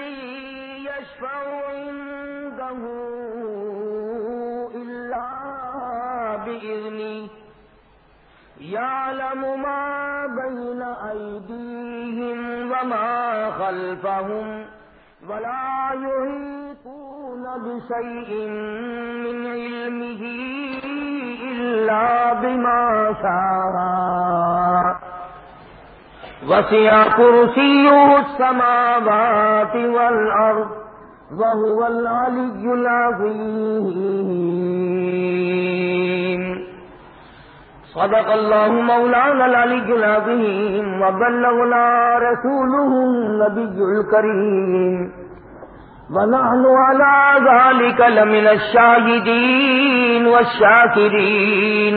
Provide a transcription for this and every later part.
يشفع عنده إلا بإذنه. يعلم ما بين أيديهم وما خلفهم ولا يهيطون بشيء من علمه إلا بما شاء. وسع كرسيه السماوات والأرض وهو العلي العظيم. صدق الله مولانا العلي العظيم وبلغنا رسوله النبي الكريم. ونحن على ذلك لمن الشاهدين والشاكرين.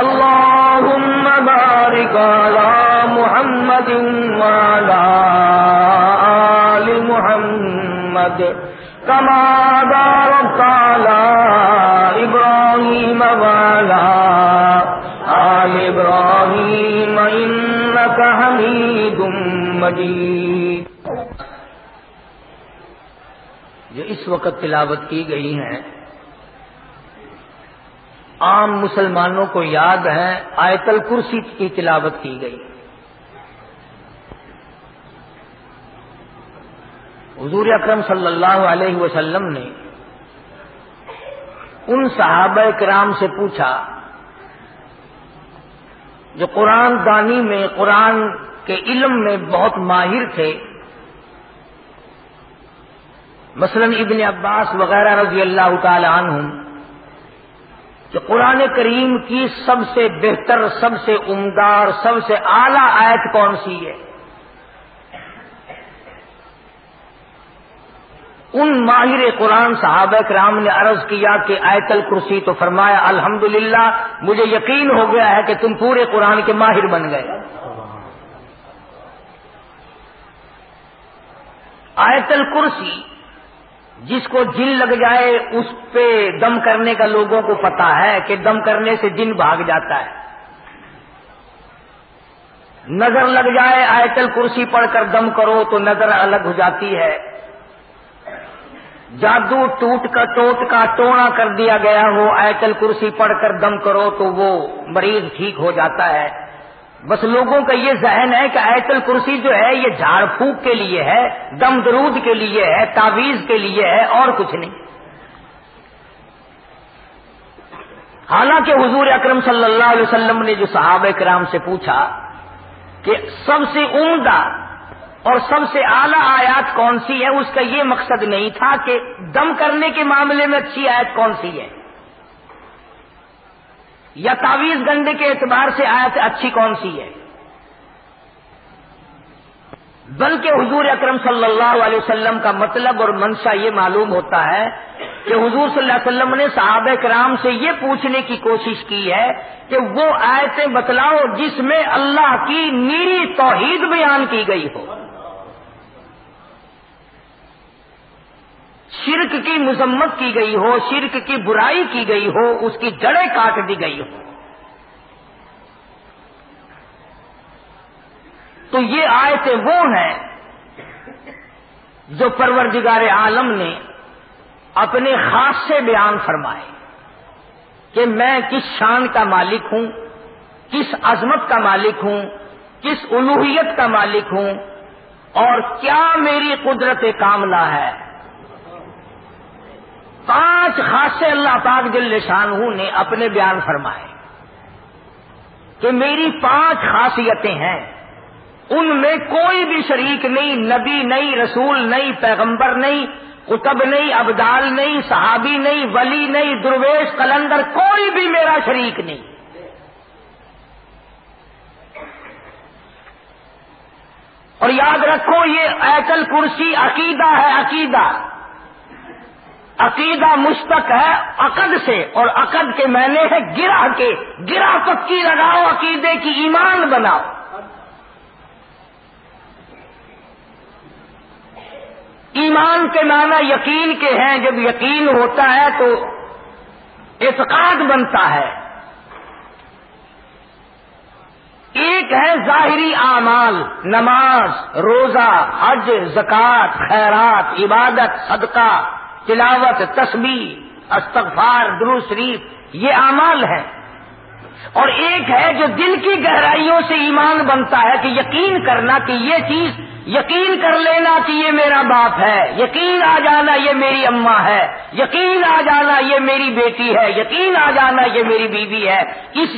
اللهم بارك على محمد وعلى آل محمد كما باركت على إبراهيم وعلى آل إبراهيم إنك حميد مجيد. جو اس وقت تلاوت کی گئی ہیں عام مسلمانوں کو یاد ہے آیت الکرسی کی تلاوت کی گئی۔ حضور اکرم صلی اللہ علیہ وسلم نے ان صحابہ کرام سے پوچھا، جو قرآن دانی میں، قرآن کے علم میں بہت ماہر تھے، مثلا ابن عباس وغیرہ رضی اللہ تعالی عنہم کہ قرآن کریم کی سب سے بہتر، سب سے عمدہ اور سب سے اعلی آیت کون سی ہے؟ ان ماہر قرآن صحابہ کرام نے عرض کیا کہ آیت الکرسی تو فرمایا، الحمدللہ، مجھے یقین ہو گیا ہے کہ تم پورے قرآن کے ماہر بن گئے۔ آیت الکرسی جس کو جن لگ جائے اس پہ دم کرنے کا لوگوں کو پتا ہے کہ دم کرنے سے جن بھاگ جاتا ہے۔ نظر لگ جائے آیتل کرسی پڑھ کر دم کرو تو نظر الگ ہو جاتی ہے۔ جادو ٹوٹ کا ٹوٹ کا ٹوڑا کر دیا گیا ہو آیتل کرسی پڑھ کر دم کرو تو وہ مریض ٹھیک ہو جاتا ہے۔ بس لوگوں کا یہ ذہن ہے کہ آیت الکرسی جو ہے یہ جھاڑ پھونک کے لیے ہے، دم درود کے لیے ہے، تعویذ کے لیے ہے، اور کچھ نہیں۔ حالانکہ حضور اکرم صلی اللہ علیہ وسلم نے جو صحابہ کرام سے پوچھا کہ سب سے عمدہ اور سب سے اعلی آیات کون سی ہے، اس کا یہ مقصد نہیں تھا کہ دم کرنے کے معاملے میں اچھی آیت کون سی ہے۔ یا تعویذ گنڈے کے اعتبار سے آیت اچھی کون سی ہے؟ بلکہ حضور اکرم صلی اللہ علیہ وسلم کا مطلب اور منشا یہ معلوم ہوتا ہے کہ حضور صلی اللہ علیہ وسلم نے صحابہ کرام سے یہ پوچھنے کی کوشش کی ہے کہ وہ آیتیں بتلاؤ جس میں اللہ کی نیری توحید بیان کی گئی ہو۔ شرک کی مذمت کی گئی ہو، شرک کی برائی کی گئی ہو، اس کی جڑیں کاٹ دی گئی ہو۔ تو یہ آیتیں وہ ہیں جو پروردگار عالم نے اپنے خاص سے بیان فرمائے کہ میں کس شان کا مالک ہوں، کس عظمت کا مالک ہوں، کس الوحیت کا مالک ہوں اور کیا میری قدرت کاملہ ہے۔ پانچ خاصے اللہ پاک جل شان نے اپنے بیان فرمائے کہ میری پانچ خاصیتیں ہیں۔ ان میں کوئی بھی شریک نہیں، نبی نہیں، رسول نہیں، پیغمبر نہیں کتب نہیں، ابدال نہیں، صحابی نہیں، ولی نہیں، درویش کلندر کوئی بھی میرا شریک نہیں۔ اور یاد رکھو، یہ ایکل کرسی عقیدہ ہے، عقیدہ۔ عقیدہ مشتق ہے عقد سے اور عقد کے معنی ہے گرا کے۔ گرا پکی لگاؤ، عقیدے کی ایمان بناؤ۔ ایمان کے معنی یقین کے ہیں۔ جب یقین ہوتا ہے تو اعتقاد بنتا ہے۔ ایک ہے ظاہری اعمال، نماز، روزہ، حج، زکوٰۃ، خیرات، عبادت، صدقہ۔ تلاوت، تسبیح، استغفار درو شریف، یہ اعمال ہے اور ایک ہے جو دل کی گہرائیوں سے ایمان بنتا ہے کہ یقین کرنا کہ یہ چیز، یقین کر لینا کہ یہ میرا باپ ہے، یقین آ جانا یہ میری اماں ہے، یقین آ جانا یہ میری بیٹی ہے، یقین آ جانا یہ میری بیوی ہے۔ اس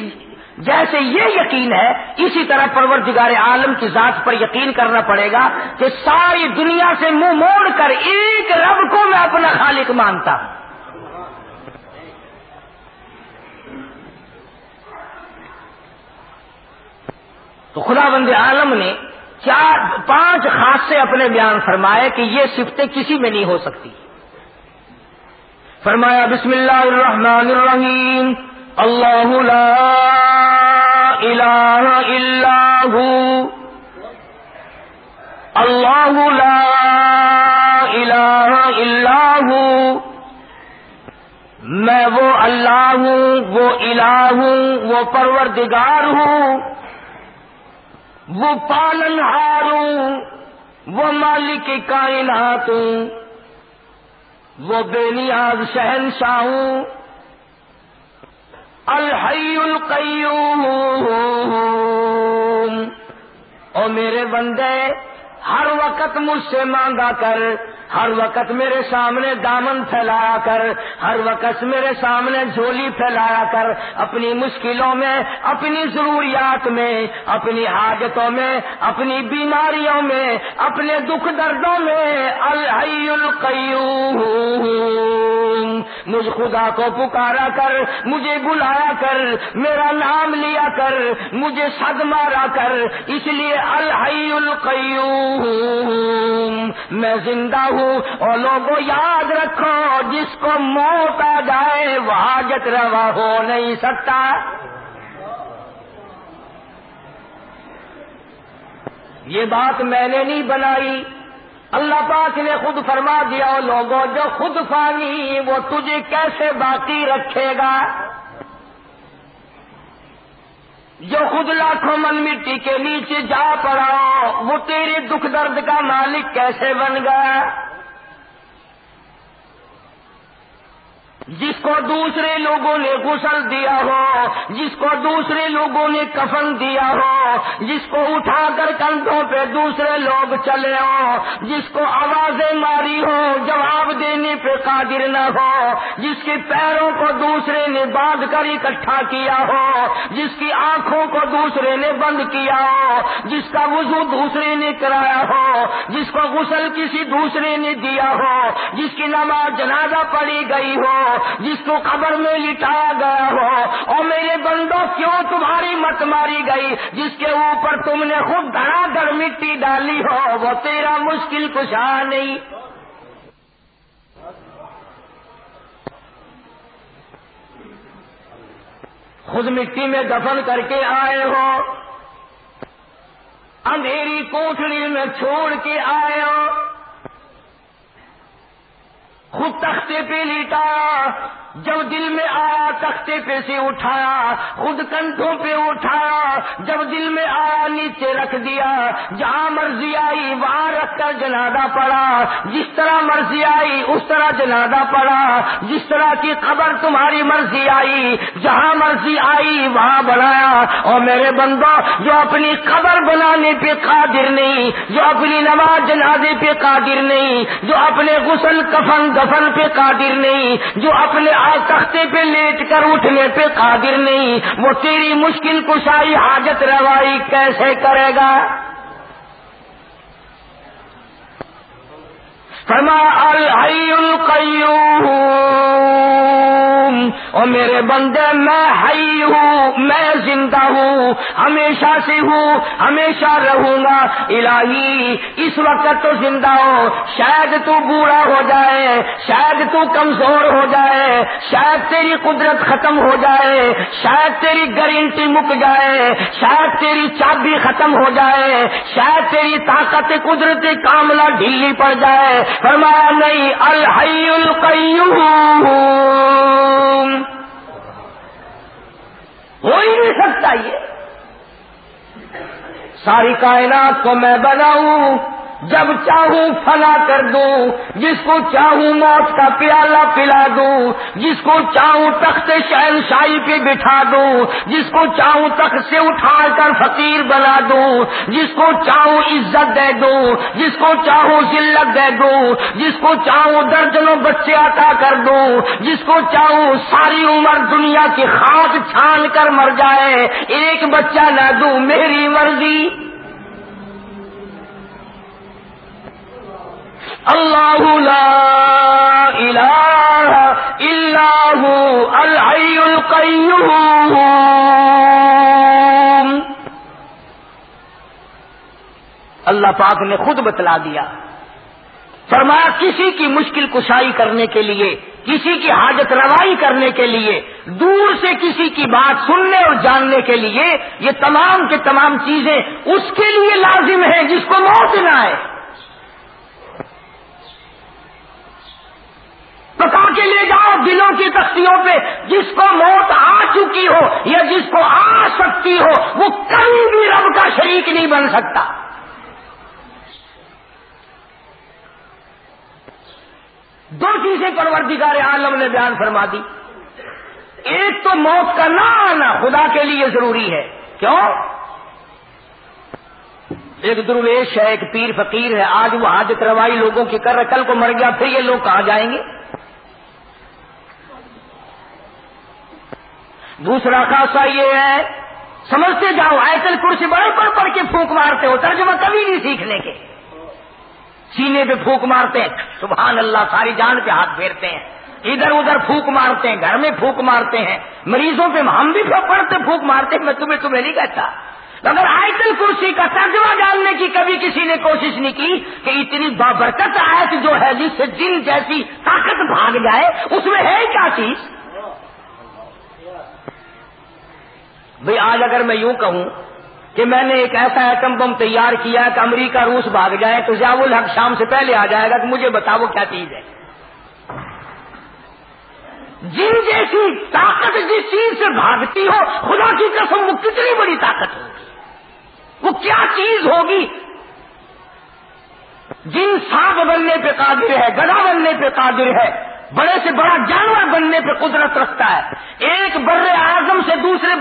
جیسے یہ یقین ہے، اسی طرح پروردگار عالم کی ذات پر یقین کرنا پڑے گا کہ ساری دنیا سے منہ موڑ کر ایک رب کو میں اپنا خالق مانتا ہوں۔ تو خدا بند عالم نے چار پانچ خاص سے اپنے بیان فرمائے کہ یہ صفتیں کسی میں نہیں ہو سکتی۔ فرمایا، بسم اللہ الرحمن الرحیم۔ اللہ لا الہ الا ہو اللہ لا الہ الا ہو میں وہ اللہ ہوں، وہ الہ ہوں، وہ پروردگار ہوں. وہ پالن ہار ہوں، وہ مالک کائنات ہوں. وہ بے نیاز شہنشاہ ہوں الحی القیوم۔ اور میرے بندے ہر وقت مجھ سے مانگا کر ہر وقت میرے سامنے دامن پھیلایا کر، ہر وقت میرے سامنے جھولی پھیلایا کر، اپنی مشکلوں میں، اپنی ضروریات میں، اپنی حاجتوں میں، اپنی بیماریوں میں، اپنے دکھ دردوں میں، الحی القیوم۔ مجھ خدا کو پکارا کر، مجھے بلایا کر، میرا نام لیا کر، مجھے سد مارا کر، اس لیے الحی القیوم۔ میں زندہ ہوں اور لوگوں یاد رکھو، جس کو موت آ جائے، وہ حاجت روا ہو نہیں سکتا۔ یہ بات میں نے نہیں بنائی۔ اللہ پاک نے خود فرما دیا لوگوں، جو خود فانی، وہ تجھے کیسے باقی رکھے گا؟ جو خود لاکھوں من مٹی کے نیچے جا پڑا، وہ تیرے دکھ درد کا مالک کیسے بن گیا جس کو دوسرے لوگوں نے غسل دیا ہو، جس کو دوسرے لوگوں نے کفن دیا ہو، جس کو اٹھا کر کندھوں پہ دوسرے لوگ چلے ہو جس کو آوازیں ماری ہو، جواب دینے پہ قادر نہ ہو، جس کے پیروں کو دوسرے نے باندھ کر اکٹھا کیا ہو، جس کی آنکھوں کو دوسرے نے بند کیا ہو، جس کا وضو دوسرے نے کرایا ہو، جس کو غسل کسی دوسرے نے دیا ہو، جس کی نماز جنازہ پڑی گئی ہو جس کو قبر میں لٹایا گیا ہو۔ اور میرے بندوں کیوں تمہاری مت ماری گئی؟ جس کے اوپر تم نے خود دھڑا کر مٹی ڈالی ہو، وہ تیرا مشکل کچھ نہیں۔ خود مٹی میں دفن کر کے آئے ہو۔ اندھیری کوٹڑی میں چھوڑ کے آئے ہو۔ خود تختے پہ لیٹا جب دل میں آیا تختے پہ سے اٹھایا، خود کنٹوں پہ اٹھایا، جب دل میں آیا نیچے رکھ دیا، جہاں مرضی آئی وہاں رکھ کر جنادہ پڑا۔ جس طرح مرضی آئی، اس طرح جنادہ پڑا۔ جس طرح کی خبر تمہاری مرضی آئی، جہاں مرضی آئی، وہاں بنایا۔ اور میرے بندوں جو اپنی خبر بنانے پہ قادر نہیں، جو اپنی نماز جنازے پہ قادر نہیں، جو اپنے غسل کفن دفن پہ قادر نہیں، جو اپنے تختے پہ لیٹ کر اٹھنے پہ قادر نہیں۔ وہ تیری مشکل کشائی حاجت روائی کیسے کرے گا؟ فرما القیوم۔ اور میرے بندے، میں ہی ہوں، میں زندہ ہوں، ہمیشہ سے ہوں، ہمیشہ رہوں گا۔ الہی، اس وقت تو زندہ ہو، شاید تو بوڑھا ہو جائے، شاید تو کمزور ہو جائے، شاید تیری قدرت ختم ہو جائے، شاید تیری گارنٹی مک جائے، شاید تیری چابی ختم ہو جائے، شاید تیری طاقت قدرت کاملہ ڈھیلی پڑ جائے۔ فرمایا، نہیں، الحی القیوم۔ ہو ہی نہیں سکتا یہ۔ ساری کائنات کو میں بناؤں۔ جب چاہوں فنا کر دوں، جس کو چاہوں موت کا پیالہ پلا دوں، جس کو چاہوں تخت شہنشاہی پہ بٹھا دوں، جس کو چاہوں تخت سے اٹھا کر فقیر بنا دوں، جس کو چاہوں عزت دے دوں، جس کو چاہوں ذلت دے دوں، جس کو چاہوں درجنوں بچے عطا کر دوں، جس کو چاہوں ساری عمر دنیا کی خاک چھان کر مر جائے، ایک بچہ نہ دوں، میری مرضی اللہ لا الہ الا هو الحی القیوم۔ اللہ پاک نے خود بتلا دیا۔ فرمایا کسی کی مشکل کشائی کرنے کے لیے، کسی کی حاجت روائی کرنے کے لیے، دور سے کسی کی بات سننے اور جاننے کے لیے، یہ تمام کے تمام چیزیں اس کے لیے لازم ہیں جس کو موت نہ آئے۔ پکا کے لے جاؤ دلوں کی تختیوں پہ۔ جس کو موت آ چکی ہو یا جس کو آ سکتی ہو، وہ کبھی بھی رب کا شریک نہیں بن سکتا۔ دو چیزیں پروردگار عالم نے بیان فرما دی۔ ایک تو موت کا نہ آنا خدا کے لیے ضروری ہے۔ کیوں؟ ایک درویش ہے، ایک پیر فقیر ہے۔ آج وہ حاجت روائی لوگوں کی کر رہے، کل کو مر گیا، پھر یہ لوگ کہاں جائیں گے؟ دوسرا خاصا یہ ہے، سمجھتے جاؤ آئے کرسی بڑے پڑھ پڑھ کے پھونک مارتے ہو، ترجمہ کبھی نہیں سیکھنے کے۔ سینے پہ پھونک مارتے ہیں، سبحان اللہ، ساری جان پہ ہاتھ پھیرتے ہیں۔ ادھر ادھر پھونک مارتے ہیں، گھر میں پھونک مارتے ہیں۔ مریضوں پہ ہم بھی پڑھتے پھونک مارتے ہیں، میں تمہیں تمہیں نہیں کہتا۔ اگر آئٹل کرسی کا ترجمہ جاننے کی کبھی کسی نے کوشش نہیں کی کہ اتنی بابرکت آیت جو ہے، جس سے جن جیسی طاقت بھاگ جائے، اس میں ہے کیا چیز؟ بھئی آج اگر میں یوں کہوں کہ میں نے ایک ایسا ایٹم بم تیار کیا کہ امریکہ روس بھاگ جائے تو ضیاء الحق شام سے پہلے آ جائے گا کہ مجھے بتاؤ کیا چیز ہے۔ جن جیسی طاقت جس چیز سے بھاگتی ہو، خدا کی قسم وہ کتنی بڑی طاقت ہوگی۔ وہ کیا چیز ہوگی؟ جن سانپ بننے پہ قادر ہے گڑا بننے پہ قادر ہے بڑے سے بڑا جانور بننے پہ قدرت رکھتا ہے۔ ایک بر اعظم سے دوسرے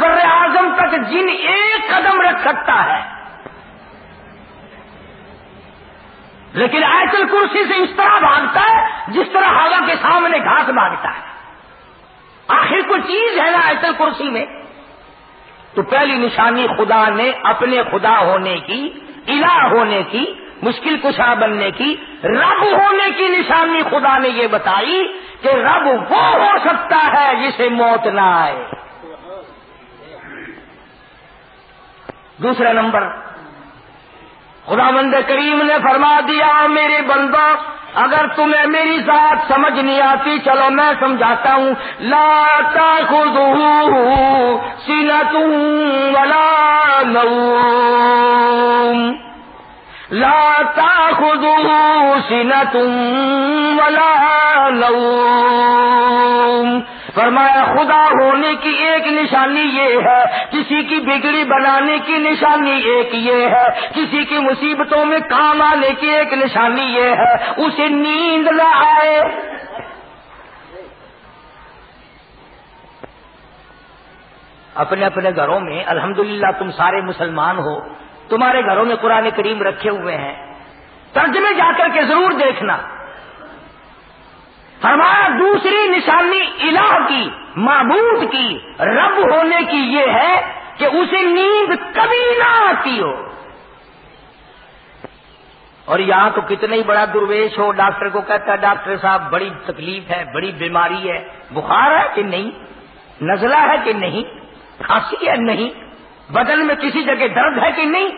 بر اعظم تک جن ایک قدم رکھ سکتا ہے۔ لیکن ایسل کرسی سے اس طرح بھاگتا ہے جس طرح ہوا کے سامنے گھاس بھاگتا ہے۔ آخر کوئی چیز ہے نا ایسل کرسی میں؟ تو پہلی نشانی خدا نے اپنے خدا ہونے کی، الہ ہونے کی مشکل کشا بننے کی، رب ہونے کی نشانی خدا نے یہ بتائی کہ رب وہ ہو سکتا ہے جسے موت نہ آئے۔ دوسرا نمبر۔ خدا مند کریم نے فرما دیا، میرے بندوں اگر تمہیں میری ذات سمجھ نہیں آتی، چلو میں سمجھاتا ہوں۔ لا خود سینا تم ولا نوم۔ لا تاخذه سنة ولا نوم۔ فرمایا، خدا ہونے کی ایک نشانی یہ ہے، کسی کی بگڑی بنانے کی نشانی ایک یہ ہے، کسی کی مصیبتوں میں کام آنے کی ایک نشانی یہ ہے۔ اسے نیند نہ آئے۔ اپنے اپنے گھروں میں، الحمدللہ تم سارے مسلمان ہو۔ تمہارے گھروں میں قرآن کریم رکھے ہوئے ہیں۔ ترجمے جا کر کے ضرور دیکھنا۔ ہمارا دوسری نشانی الہ کی، معبود کی، رب ہونے کی یہ ہے کہ اسے نیند کبھی نہ آتی ہو۔ اور یہاں تو کتنا ہی بڑا درویش ہو، ڈاکٹر کو کہتا ہے، ڈاکٹر صاحب، بڑی تکلیف ہے، بڑی بیماری ہے۔ بخار ہے کہ نہیں؟ نزلہ ہے کہ نہیں؟ کھانسی ہے نہیں؟ بدن میں کسی جگہ درد ہے کہ نہیں؟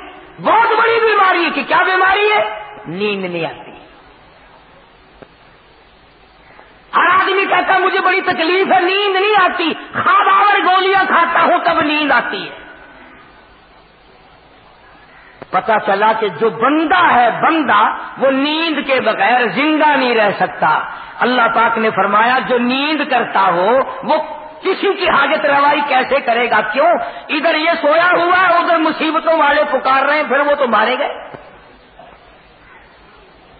بہت بڑی بیماری ہے کہ کیا بیماری ہے؟ نیند نہیں آتی۔ ہر آدمی کہتا مجھے بڑی تکلیف ہے، نیند نہیں آتی۔ خواب آور گولیاں کھاتا ہوں، تب نیند آتی ہے۔ پتا چلا کہ جو بندہ ہے بندہ، وہ نیند کے بغیر زندہ نہیں رہ سکتا۔ اللہ پاک نے فرمایا، جو نیند کرتا ہو، وہ کسی کی حاجت روائی کیسے کرے گا؟ کیوں؟ ادھر یہ سویا ہوا ہے، ادھر مصیبتوں والے پکار رہے ہیں، پھر وہ تو مارے گئے۔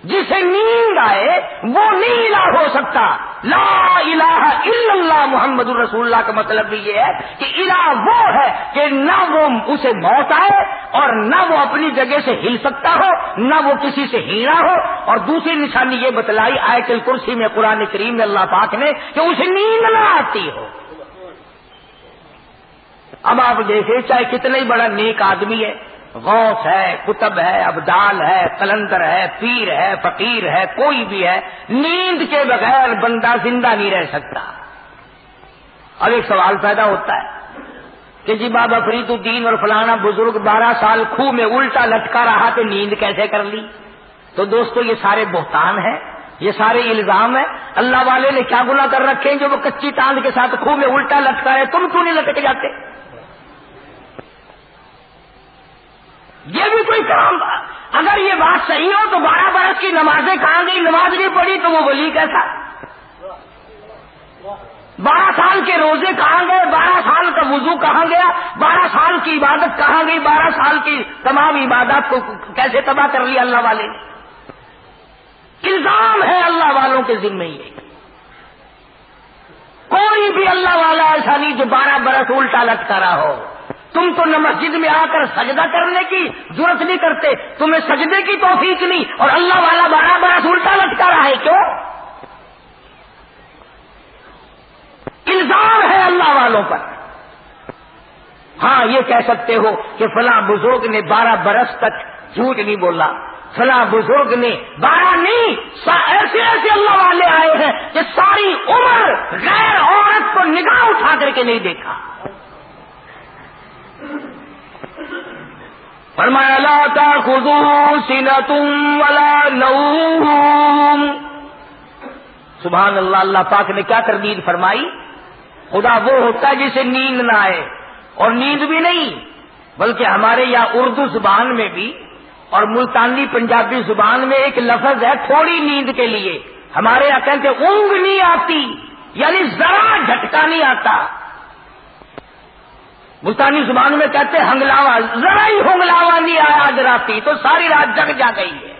جسے نیند آئے، وہ نہیں الہ ہو سکتا۔ لا الہ الا اللہ محمد الرسول اللہ کا مطلب بھی یہ ہے کہ الہ وہ ہے کہ نہ وہ اسے موت آئے اور نہ وہ اپنی جگہ سے ہل سکتا ہو، نہ وہ کسی سے ہیرا ہو۔ اور دوسری نشانی یہ بتلائی آئے کرسی میں قرآن کریم میں اللہ پاک نے کہ اسے نیند نہ آتی ہو۔ اب آپ دیکھیں چاہے کتنا ہی بڑا نیک آدمی ہے، غوث ہے، کتب ہے، ابدال ہے کلندر ہے، پیر ہے، فقیر ہے، کوئی بھی ہے، نیند کے بغیر بندہ زندہ نہیں رہ سکتا۔ اب ایک سوال پیدا ہوتا ہے کہ جی بابا فرید الدین اور فلانا بزرگ بارہ سال خوہ میں الٹا لٹکا رہا تو نیند کیسے کر لی؟ تو دوستو، یہ سارے بہتان ہیں، یہ سارے الزام ہیں۔ اللہ والے نے کیا گنا کر رکھے ہیں جو وہ کچی تاند کے ساتھ خوہ میں الٹا لٹکا ہے تم کیوں نہیں لٹک جاتے؟ یہ بھی کوئی کام اگر یہ بات صحیح ہو تو بارہ برس کی نمازیں کہاں گئی؟ نماز نہیں پڑھی تو وہ ولی کیسا؟ بارہ سال کے روزے کہاں گئے؟ بارہ سال کا وضو کہاں گیا؟ بارہ سال کی عبادت کہاں گئی؟ بارہ سال کی تمام عبادات کو کیسے تباہ کر لیا اللہ والے الزام ہے اللہ والوں کے ذمے ہی کوئی بھی اللہ والا ایسا نہیں جو بارہ برس الٹا لٹکا رہا ہو۔ تم تو نہ مسجد میں آ کر سجدہ کرنے کی ضرورت نہیں کرتے، تمہیں سجدے کی توفیق نہیں، اور اللہ والا بڑا بڑا الٹا لٹکا رہا ہے، کیوں؟ الزام ہے اللہ والوں پر۔ ہاں یہ کہہ سکتے ہو کہ فلاں بزرگ نے بارہ برس تک جھوٹ نہیں بولا۔ فلاں بزرگ نے بارہ نہیں ایسے ایسے اللہ والے آئے ہیں کہ ساری عمر غیر عورت کو نگاہ اٹھا کر کے نہیں دیکھا۔ فرمایا، لا تاخذوا سنة ولا نوم. سبحان اللہ اللہ پاک نے کیا تردید فرمائی؟ خدا وہ ہوتا ہے جسے نیند نہ آئے، اور نیند بھی نہیں، بلکہ ہمارے یہاں اردو زبان میں بھی اور ملتانی پنجابی زبان میں ایک لفظ ہے، تھوڑی نیند کے لیے۔ ہمارے یہاں کہتے اونگ نہیں آتی یعنی ذرا جھٹکا نہیں آتا۔ ملتانی زبان میں کہتے ہنگلاوا ذرا ہی ہنگلاوا نہیں آیا آج راتی، تو ساری رات جگ جا گئی ہے۔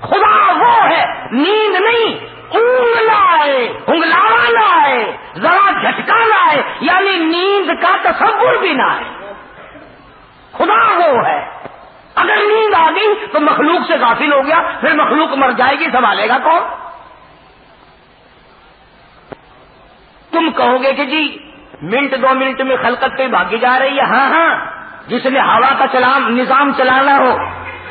خدا وہ ہے، نیند نہیں اونگ آئے ہنگلاوا نہ آئے ذرا جھٹکا نہ آئے یعنی نیند کا تصور بھی نہ آئے خدا وہ ہے۔ اگر نیند آ گئی، تو مخلوق سے غافل ہو گیا، پھر مخلوق مر جائے گی، سنبھالے گا کون؟ تم کہو گے کہ جی منٹ دو منٹ میں خلقت پہ بھاگی جا رہی ہے۔ ہاں ہاں۔ جس نے ہوا کا چلام نظام چلانا ہو،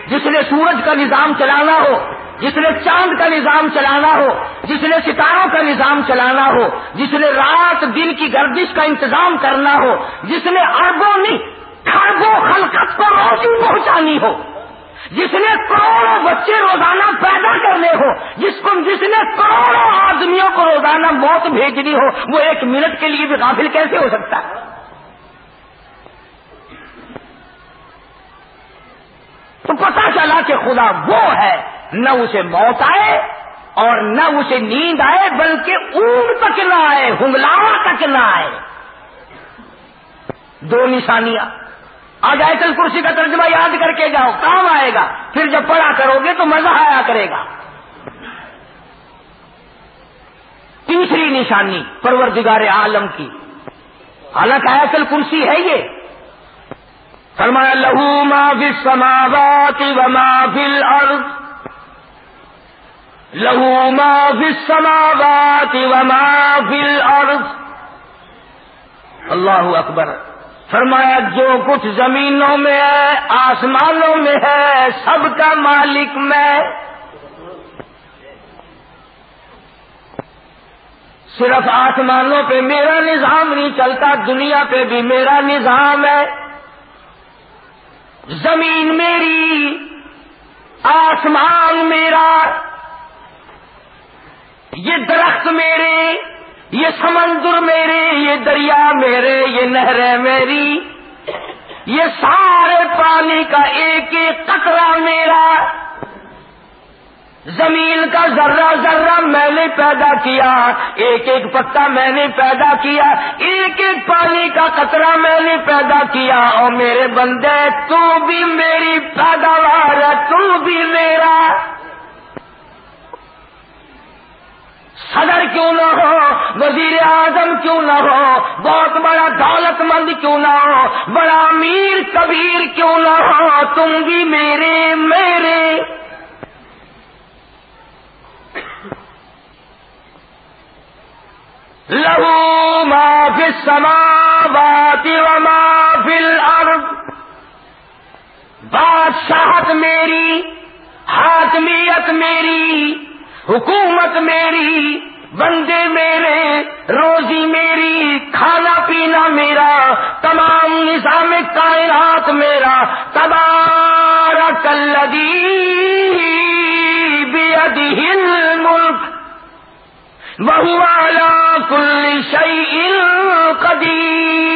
جس نے سورج کا نظام چلانا ہو، جس نے چاند کا نظام چلانا ہو، جس نے ستاروں کا نظام چلانا ہو، جس نے رات دن کی گردش کا انتظام کرنا ہو، جس نے اربوں نہیں خربوں خلقت کو روشنی پہنچانی ہو۔ جس نے کروڑوں بچے روزانہ پیدا کرنے ہو جس کو جس نے کروڑوں آدمیوں کو روزانہ موت بھیجنی ہو، وہ ایک منٹ کے لیے بھی غافل کیسے ہو سکتا؟ ہے تو پتا چلا کہ خدا وہ ہے، نہ اسے موت آئے اور نہ اسے نیند آئے، بلکہ اون تک نہ آئے، ہنگلاوا تک نہ آئے۔ دو نشانیاں۔ آج آئے کرسی کا ترجمہ یاد کر کے جاؤ، کام آئے گا۔ پھر جب پڑھا کرو گے تو مزہ آیا کرے گا۔ تیسری نشانی، پروردگار عالم کی۔ حالانکہ آیت کرسی ہے یہ۔ فرمایا، لہو ما فی السماوات وما فی الارض۔ لہو ما فی السماوات وما فی الارض۔ اللہ اکبر۔ فرمایا جو کچھ زمینوں میں ہے، آسمانوں میں ہے، سب کا مالک میں۔ صرف آسمانوں پہ میرا نظام نہیں چلتا، دنیا پہ بھی میرا نظام ہے۔ زمین میری، آسمان میرا۔ یہ درخت میرے۔ یہ سمندر میرے یہ دریا میرے، یہ نہریں میری، یہ سارے پانی کا ایک ایک قطرہ میرا۔ زمین کا ذرہ ذرہ میں نے پیدا کیا، ایک ایک پتا میں نے پیدا کیا، ایک ایک پانی کا قطرہ میں نے پیدا کیا۔ اور میرے بندے، تو بھی میری پیداوار ہے، تو بھی میرا۔ صدر کیوں نہ ہو؟ وزیر اعظم کیوں نہ ہو؟ بہت بڑا دولت مند کیوں نہ ہو؟ بڑا امیر کبیر کیوں نہ ہو؟ تم بھی میرے میرے۔ لہو ما فی السماوات و ما فی الارض۔ بادشاہت میری، حاکمیت میری۔ حکومت میری، بندے میرے، روزی میری، کھانا پینا میرا، تمام نظام کائنات میرا، تبارک الذی بیدہ الملک وهو على كل شيء قدير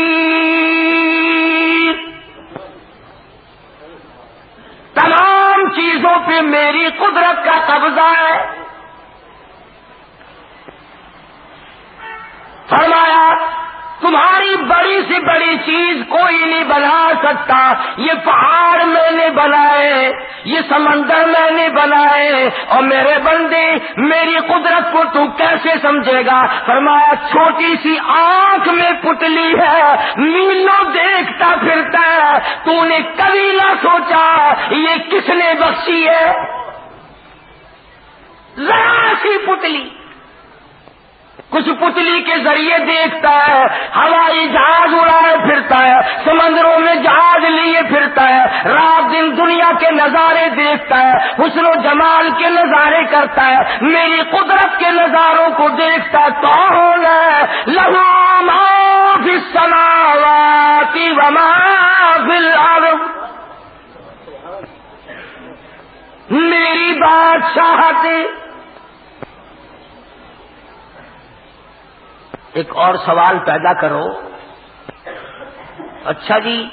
تمام چیزوں پہ میری قدرت کا قبضہ ہے۔ فرمایا، تمہاری بڑی سے بڑی چیز کوئی نہیں بنا سکتا. یہ پہاڑ میں نے بنائے، یہ سمندر میں نے بنائے. اور میرے بندے، میری قدرت کو تو کیسے سمجھے گا؟ فرمایا، چھوٹی سی آنکھ میں پتلی ہے میلوں دیکھتا پھرتا ہے. تو نے کبھی نہ سوچا، یہ کس نے بخشی ہے؟ ذرا سی پتلی کچھ پتلی کے ذریعے دیکھتا ہے، ہوائی جہاز اڑائے پھرتا ہے، سمندروں میں جہاز لیے پھرتا ہے، رات دن دنیا کے نظارے دیکھتا ہے، حسن و جمال کے نظارے کرتا ہے، میری قدرت کے نظاروں کو دیکھتا ہے کون ہے لہام سماواتی وما الارض۔ میری بادشاہت ایک اور سوال پیدا کرو۔ اچھا جی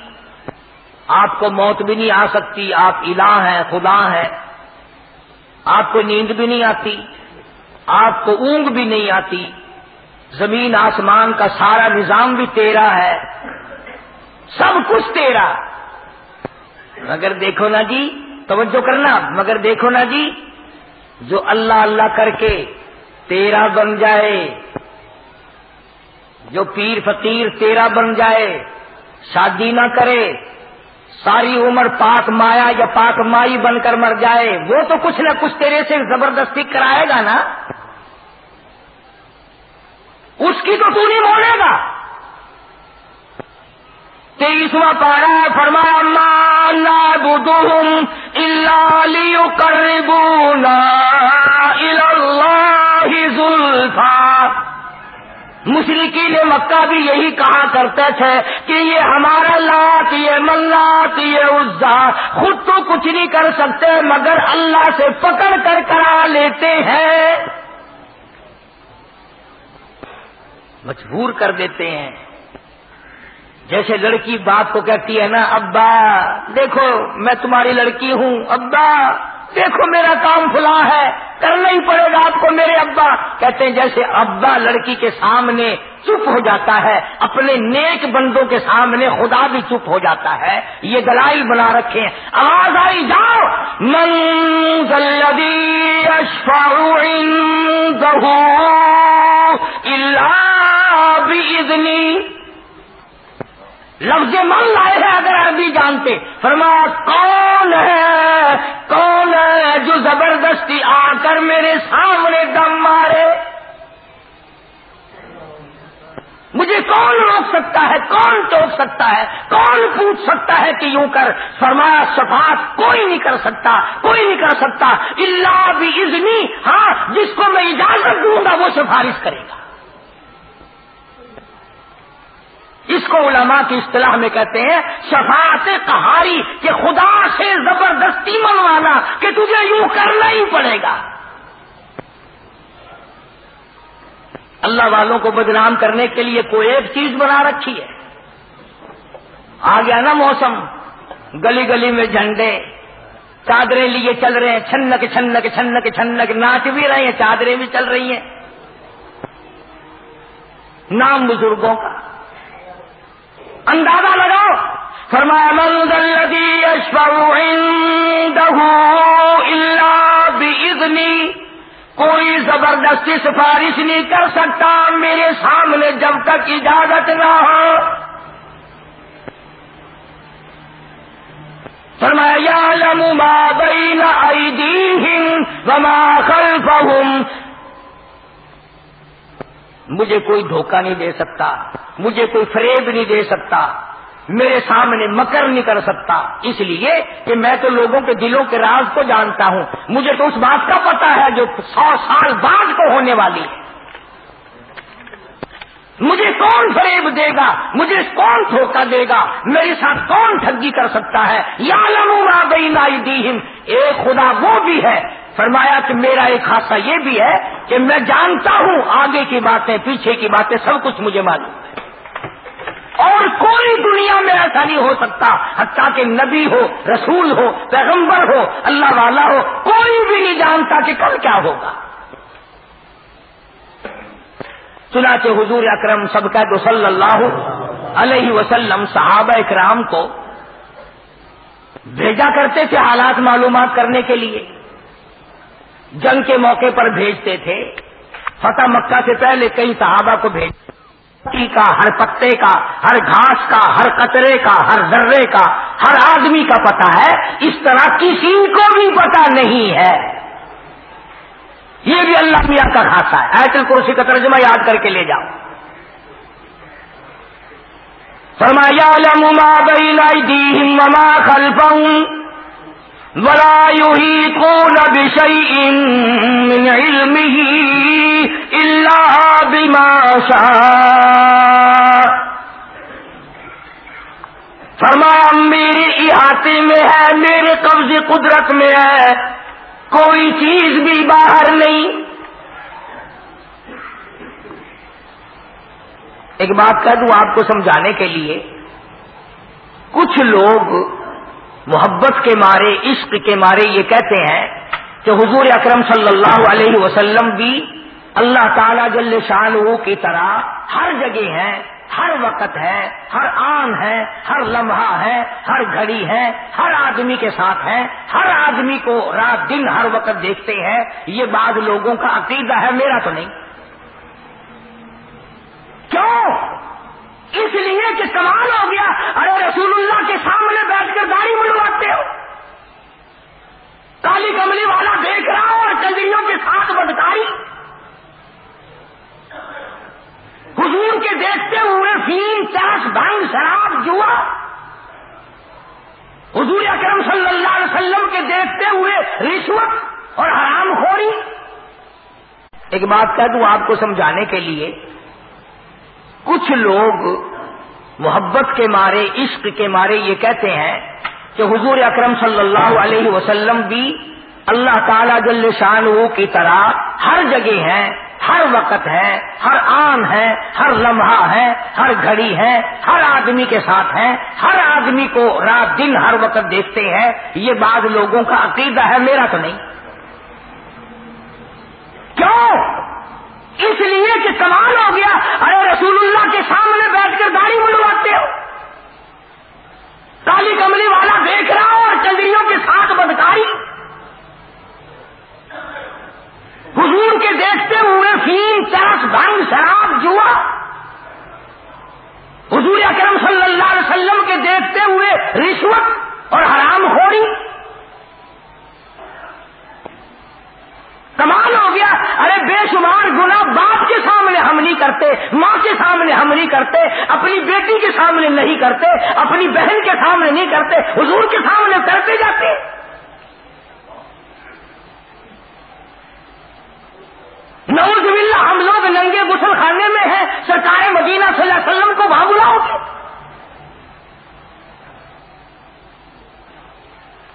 آپ کو موت بھی نہیں آ سکتی، آپ الہ ہیں، خدا ہیں۔ آپ کو نیند بھی نہیں آتی، آپ کو اونگ بھی نہیں آتی۔ زمین، آسمان کا سارا نظام بھی تیرا ہے۔ سب کچھ تیرا۔ مگر دیکھو نا جی توجہ کرنا۔ مگر دیکھو نا جی جو اللہ اللہ کر کے تیرا بن جائے جو پیر فقیر تیرا بن جائے، شادی نہ کرے، ساری عمر پاک مایا یا پاک مائی بن کر مر جائے، وہ تو کچھ نہ کچھ تیرے سے زبردستی کرائے گا نا۔ اس کی تو تو نہیں بولے گا۔ تیسواں پارا فرمایا مانا بدھوم اللہ کر بونا زلفا۔ مشرقی نے مکہ بھی یہی کہا کرتے تھے کہ یہ ہمارا لات یہ ملات یہ عزا، خود تو کچھ نہیں کر سکتے، مگر اللہ سے پکڑ کر کرا لیتے ہیں۔ مجبور کر دیتے ہیں۔ جیسے لڑکی باپ کو کہتی ہے نا، ابا، دیکھو، میں تمہاری لڑکی ہوں، ابا دیکھو میرا کام کھلا ہے، کرنا ہی پڑے گا آپ کو میرے ابا۔ کہتے ہیں جیسے ابا لڑکی کے سامنے چپ ہو جاتا ہے، اپنے نیک بندوں کے سامنے خدا بھی چپ ہو جاتا ہے۔ یہ دلائل بنا رکھے ہیں۔ آواز آئی، جاؤ۔ بھی لفظ من لائے ہیں اگر عربی جانتے؟ فرمایا، کون ہے؟ کون ہے جو زبردستی آ کر میرے سامنے دم مارے؟ مجھے کون روک سکتا ہے؟ کون ٹوک سکتا ہے؟ کون پوچھ سکتا ہے کہ یوں کر؟ فرمایا صفات کوئی نہیں کر سکتا، کوئی نہیں کر سکتا اللہ بھی ازنی ہاں جس کو میں اجازت دوں گا، وہ سفارش کرے گا۔ اس کو علماء کی اصطلاح میں کہتے ہیں شفاعت قہاری، کہ خدا سے زبردستی منوانا کہ تجھے یوں کرنا ہی پڑے گا۔ اللہ والوں کو بدنام کرنے کے لیے کوئی ایک چیز بنا رکھی ہے۔ آ گیا نا موسم، گلی گلی میں جھنڈے، چادریں لیے چل رہے ہیں، چھنک چھنک چھنک چھنک، ناچ بھی رہے ہیں، چادریں بھی چل رہی ہیں۔ نام بزرگوں کا۔ اندازہ لگاؤ۔ فرمایا، من الذي يشفع عنده الا باذنی کوئی زبردستی سفارش نہیں کر سکتا میرے سامنے جب تک اجازت نہ ہو۔ فرمایا يعلم ما بين ايديهم وما خلفهم مجھے کوئی دھوکہ نہیں دے سکتا، مجھے کوئی فریب نہیں دے سکتا، میرے سامنے مکر نہیں کر سکتا۔ اس لیے کہ میں تو لوگوں کے دلوں کے راز کو جانتا ہوں۔ مجھے تو اس بات کا پتا ہے جو سو سال بعد کو ہونے والی ہے۔ مجھے کون فریب دے گا؟ مجھے کون دھوکہ دے گا؟ میرے ساتھ کون ٹھگی کر سکتا ہے؟ یا لموا گئی نائی دی ایک خدا وہ بھی ہے۔ فرمایا کہ میرا ایک خاصہ یہ بھی ہے کہ میں جانتا ہوں آگے کی باتیں، پیچھے کی باتیں، سب کچھ مجھے معلوم ہے۔ اور کوئی دنیا میں ایسا نہیں ہو سکتا، حتیٰ کہ نبی ہو، رسول ہو، پیغمبر ہو، اللہ والا ہو، کوئی بھی نہیں جانتا کہ کل کیا ہوگا۔ چنانچہ حضور اکرم سب کا تو صلی اللہ علیہ وسلم صحابہ اکرام کو بھیجا کرتے تھے حالات معلومات کرنے کے لیے۔ جنگ کے موقع پر بھیجتے تھے۔ فتح مکہ سے پہلے کئی صحابہ کو بھیج کا، ہر پتے کا، ہر گھاس کا، ہر قطرے کا، ہر ذرے کا، ہر آدمی کا پتا ہے۔ اس طرح کسی کو بھی پتا نہیں ہے۔ یہ بھی اللہ میاں کا خاصا ہے۔ ایٹل کرسی کا ترجمہ یاد کر کے لے جاؤ۔ فرمایا لما بین ایدیہم وما خلفہم ولا يحيطون بشيء من علمه إلا بما شاء۔ فرمایا میرے احاطے میں ہے، میرے قبض قدرت میں ہے۔ کوئی چیز بھی باہر نہیں۔ ایک بات کہہ دوں آپ کو سمجھانے کے لیے۔ کچھ لوگ محبت کے مارے، عشق کے مارے یہ کہتے ہیں کہ حضور اکرم صلی اللہ علیہ وسلم بھی اللہ تعالی جل شان کی طرح ہر جگہ ہیں۔ ہر وقت ہے، ہر آن ہے، ہر لمحہ ہے، ہر گھڑی ہے، ہر آدمی کے ساتھ ہے، ہر آدمی کو رات دن ہر وقت دیکھتے ہیں، یہ بعض لوگوں کا عقیدہ ہے، میرا تو نہیں۔ کیوں؟ اس لیے کہ کمال ہو گیا، ارے رسول اللہ کے سامنے بیٹھ کر گاڑی بلواتے ہو۔ کالی کملی والا دیکھ رہا ہو اور چندریوں کے ساتھ بدکاری۔ حضور کے دیکھتے ہوئے فیم چرس بھنگ، شراب، جوا۔ حضور اکرم صلی اللہ علیہ وسلم کے دیکھتے ہوئے رشوت اور حرام خوری۔ ایک بات کہہ دوں آپ کو سمجھانے کے لیے۔ کچھ لوگ محبت کے مارے، عشق کے مارے یہ کہتے ہیں کہ حضور اکرم صلی اللہ علیہ وسلم بھی اللہ تعالی جل شان کی طرح ہر جگہ ہیں۔ ہر وقت ہے، ہر آن ہے، ہر لمحہ ہے، ہر گھڑی ہے، ہر آدمی کے ساتھ ہیں ہر آدمی کو رات دن ہر وقت دیکھتے ہیں۔ یہ بعض لوگوں کا عقیدہ ہے، میرا تو نہیں۔ کیوں؟ اس لیے کہ کمال ہو گیا، ارے رسول اللہ کے سامنے بیٹھ کر گاڑی بلواتے ہو۔ کالی کملی والا دیکھ رہا ہو اور چندریوں کے ساتھ بدکاری۔ حضور کے دیکھتے ہوئے فیم چرس بھنگ، شراب، جوا۔ حضور اکرم صلی اللہ علیہ وسلم کے دیکھتے ہوئے رشوت اور حرام خوری۔ کمال ہو گیا۔ ارے بے شمار گنا باپ کے سامنے ہم نہیں کرتے کرتے، ماں کے سامنے ہم نہیں کرتے، اپنی بیٹی کے سامنے نہیں کرتے، اپنی بہن کے سامنے نہیں کرتے، حضور کے سامنے کرتے جاتے۔ نوز باللہ، ہم لوگ ننگے غسل خانے میں ہیں، سرکار مدینہ صلی اللہ علیہ وسلم کو وہاں بلاؤ گے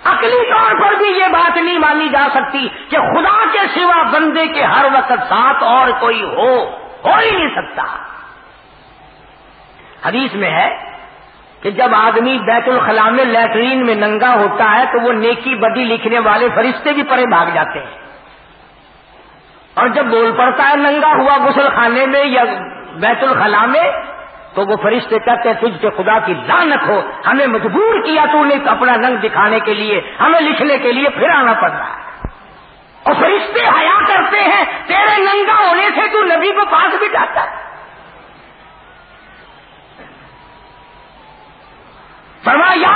عقلی طور پر بھی یہ بات نہیں مانی جا سکتی کہ خدا کے سوا بندے کے ہر وقت ساتھ اور کوئی ہو ہو ہی نہیں سکتا۔ حدیث میں ہے کہ جب آدمی بیت الخلا میں لیٹرین میں ننگا ہوتا ہے تو وہ نیکی بدی لکھنے والے فرشتے بھی پرے بھاگ جاتے ہیں۔ اور جب بول پڑتا ہے ننگا ہوا غسل خانے میں یا بیت الخلا میں، تو وہ فرشتے کہتے ہیں، تجھ کے خدا کی لانت ہو، ہمیں مجبور کیا تو نے اپنا رنگ دکھانے کے لیے، ہمیں لکھنے کے لیے، پھر آنا پڑ رہا ہے اور فرشتے حیا کرتے ہیں، تیرے ننگا ہونے سے تو نبی کو پاس بھی جاتا ہے۔ فرمایا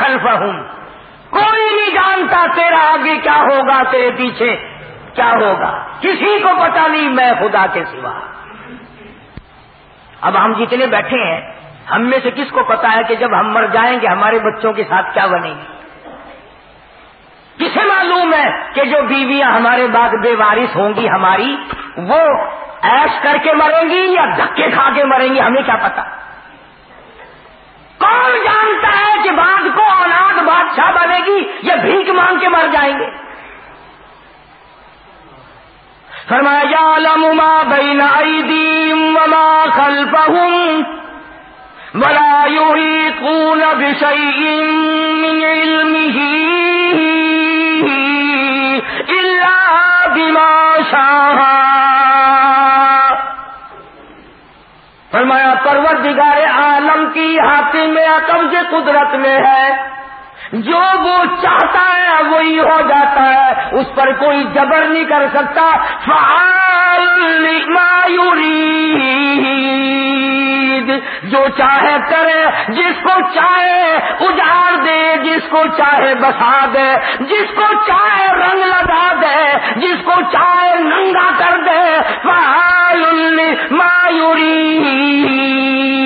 خلف ہوں کوئی نہیں جانتا تیرا آگے کیا ہوگا، تیرے پیچھے کیا ہوگا؟ کسی کو پتا نہیں میں خدا کے سوا۔ اب ہم جتنے بیٹھے ہیں، ہم میں سے کس کو پتا ہے کہ جب ہم مر جائیں گے، ہمارے بچوں کے ساتھ کیا بنے گی؟ کسے معلوم ہے کہ جو بیویاں ہمارے بعد بے وارث ہوں گی، ہماری، وہ ایش کر کے مریں گی یا دھکے کھا کے مریں گی، ہمیں کیا پتا کون جانتا ہے کہ بعد کو اولاد بادشاہ بنے گی؟ یا بھیک مانگ کے مر جائیں گے۔ فرمایا ما بین ایدیم وما خلفهم ولا يحيطون بشيء من علمه إلا بما شاء فرمایا پروردگار عالم کی حاکم میں قبض قدرت میں ہے۔ جو وہ چاہتا ہے وہی ہو جاتا ہے، اس پر کوئی جبر نہیں کر سکتا۔ فعال مایورید جو چاہے کرے، جس کو چاہے اجاڑ دے، جس کو چاہے بسا دے۔ جس کو چاہے رنگ لگا دے، جس کو چاہے ننگا کر دے۔ فعال مایورید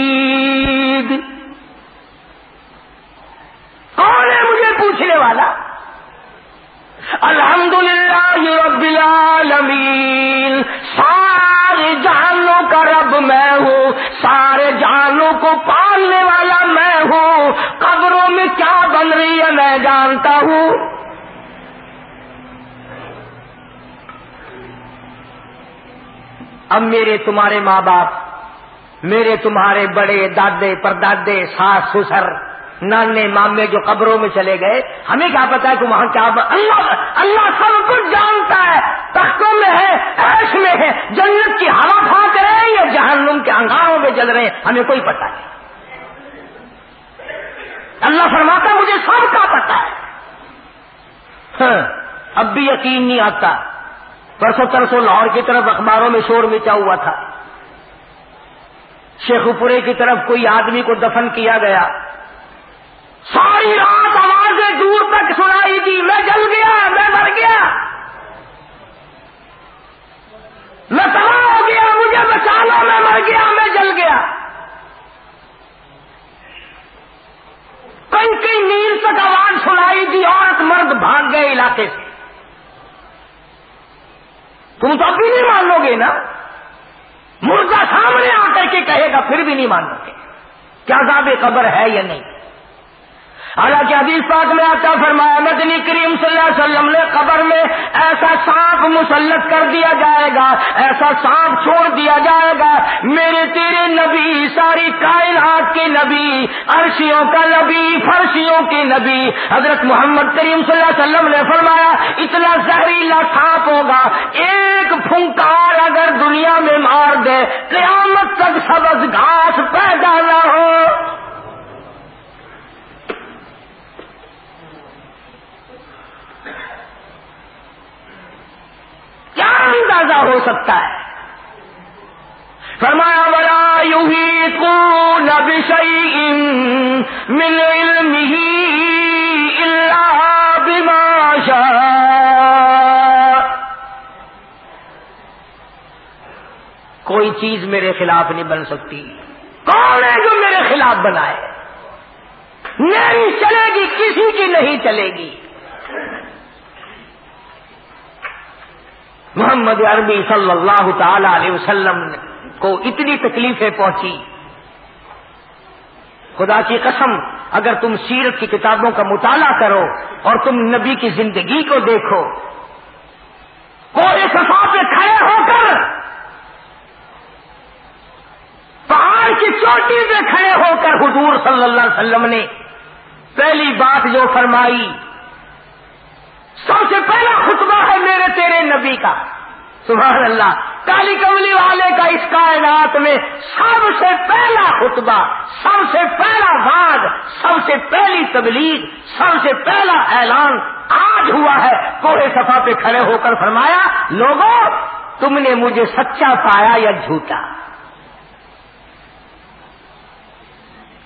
پالنے والا میں ہوں۔ قبروں میں کیا بن رہی ہے میں جانتا ہوں۔ اب میرے تمہارے ماں باپ، میرے تمہارے بڑے دادے، پردادے، ساس، سسر نانے مامے جو قبروں میں چلے گئے ہمیں کیا پتا ہے کہ وہاں کیا اللہ اللہ سب کچھ جانتا ہے تختوں میں ہے ایش میں ہے جنت کی ہوا پھانک رہے ہیں یا جہنم کے انگاروں میں جل رہے ہیں؟ ہمیں کوئی پتا نہیں۔ اللہ فرماتا مجھے سب کا پتا ہے۔ ہاں، اب بھی یقین نہیں آتا۔ پرسوں ترسوں لاہور کی طرف اخباروں میں شور مچا ہوا تھا۔ شیخ پورے کی طرف کوئی آدمی کو دفن کیا گیا۔ ساری رات آوازیں دور تک سنائی تھی میں جل گیا، میں مر گیا۔ میں تباہ ہو گیا، مجھے بچا لو میں مر گیا، میں جل گیا۔ کئی کئی نیل تک آواز سنائی تھی عورت مرد بھاگ گئے علاقے سے۔ تم تو ابھی نہیں مان لو گے نا؟ مردہ سامنے آ کر کے کہے گا، پھر بھی نہیں مانو گے۔ کیا زیادہ قبر ہے یا نہیں؟ حالانکہ حدیث پاک میں آتا فرمایا، مدنی کریم صلی اللہ علیہ وسلم نے قبر میں ایسا سانپ مسلط کر دیا جائے گا، ایسا سانپ چھوڑ دیا جائے گا۔ میرے تیرے نبی، ساری کائنات کے نبی، عرشیوں کا نبی، فرشیوں کے نبی۔ حضرت محمد کریم صلی اللہ علیہ وسلم نے فرمایا، اتنا زہریلا سانپ ہوگا، ایک پھنکار اگر دنیا میں مار دے، قیامت تک سبز گھاس پیدا نہ ہو۔ کیا اندازہ ہو سکتا ہے؟ فرمایا بڑا یو ہی کو نبی مل ہی اللہ کوئی چیز میرے خلاف نہیں بن سکتی۔ کون ہے جو میرے خلاف بنائے؟ نہیں چلے گی، کسی کی نہیں چلے گی۔ محمد عربی صلی اللہ تعالی علیہ وسلم کو اتنی تکلیفیں پہنچی۔ خدا کی قسم، اگر تم سیرت کی کتابوں کا مطالعہ کرو اور تم نبی کی زندگی کو دیکھو، کوئی صفا پہ کھڑے ہو کر پہاڑ کی چوٹی پہ کھڑے ہو کر حضور صلی اللہ علیہ وسلم نے پہلی بات جو فرمائی سب سے پہلا خطبہ ہے میرے تیرے نبی کا۔ سبحان اللہ۔ کالی کملی والے کا اس کائنات میں سب سے پہلا خطبہ، سب سے پہلا بات سب سے پہلی تبلیغ، سب سے پہلا اعلان آج ہوا ہے۔ کوڑے سفا پہ کھڑے ہو کر فرمایا لوگوں تم نے مجھے سچا پایا یا جھوٹا؟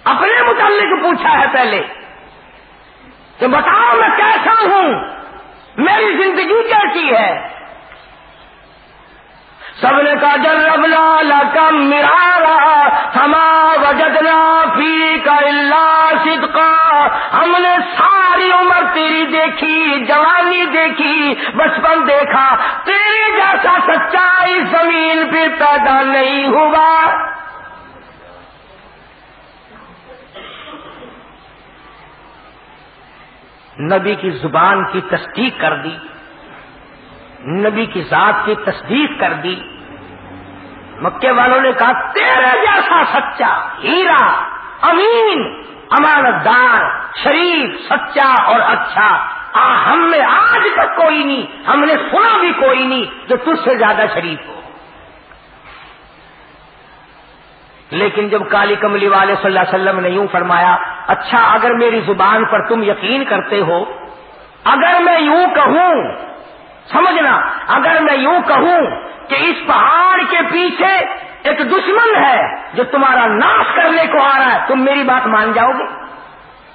اپنے متعلق پوچھا ہے پہلے کہ بتاؤ میں کیسا ہوں؟ میری زندگی کیسی ہے؟ سب نے کہا جربنا لکم مرارا ہما وجدنا فی کا اللہ صدقا۔ ہم نے ساری عمر تیری دیکھی، جوانی دیکھی، بچپن دیکھا۔ تیرے جیسا سچا اس زمین پہ پیدا نہیں ہوا۔ نبی کی زبان کی تصدیق کر دی، نبی کی ذات کی تصدیق کر دی۔ مکے والوں نے کہا تیرے جیسا سچا ہیرا، امین امانت دار شریف، سچا اور اچھا آ، ہم میں آج تک کوئی نہیں، ہم نے سنا بھی کوئی نہیں جو تجھ سے زیادہ شریف ہو۔ لیکن جب کالی کملی والے صلی اللہ علیہ وسلم نے یوں فرمایا اچھا اگر میری زبان پر تم یقین کرتے ہو، اگر میں یوں کہوں، سمجھنا، اگر میں یوں کہوں کہ اس پہاڑ کے پیچھے ایک دشمن ہے جو تمہارا ناش کرنے کو آ رہا ہے، تم میری بات مان جاؤ گے؟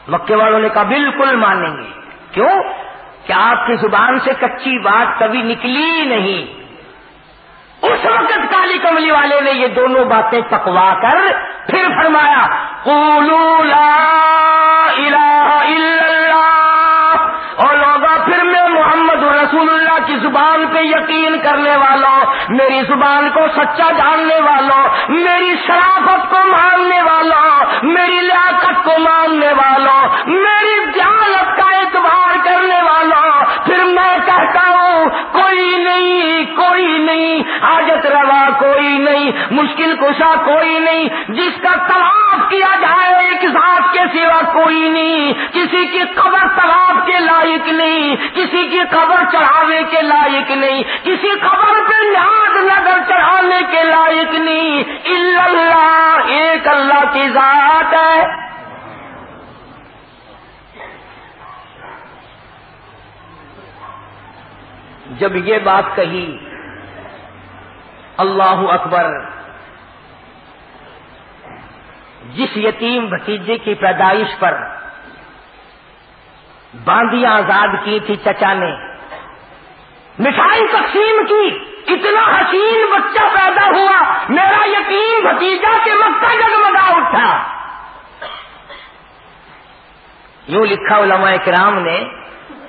مکے والوں نے کہا، بالکل مانیں گے۔ کیوں؟ کہ آپ کی زبان سے کچی بات کبھی نکلی نہیں۔ اس وقت کالی کملی والے نے یہ دونوں باتیں پکوا کر پھر فرمایا لا الہ الا اللہ۔ اور لوگا، پھر میں محمد رسول اللہ کی زبان پہ یقین کرنے والوں میری زبان کو سچا جاننے والوں میری شرافت کو ماننے والوں میری لیاقت کو ماننے والوں میری کوئی نہیں کوئی نہیں، حاجت روا کوئی نہیں، مشکل کشا کوئی نہیں، جس کا طواف کیا جائے ایک ذات کے سوا کوئی نہیں، کسی کی قبر طواف کے لائق نہیں، کسی کی قبر چڑھانے کے لائق نہیں، کسی قبر پہ یاد نظر چڑھانے کے لائق نہیں۔ اللہ، ایک اللہ کی ذات ہے۔ جب یہ بات کہی، اللہ اکبر، جس یتیم بھتیجے کی پیدائش پر باندیاں آزاد کی تھی چچا نے، مٹھائی تقسیم کی، اتنا حسین بچہ پیدا ہوا، میرا یتیم بھتیجا کے مکہ جگمگا اٹھا۔ یوں لکھا علماء کرام نے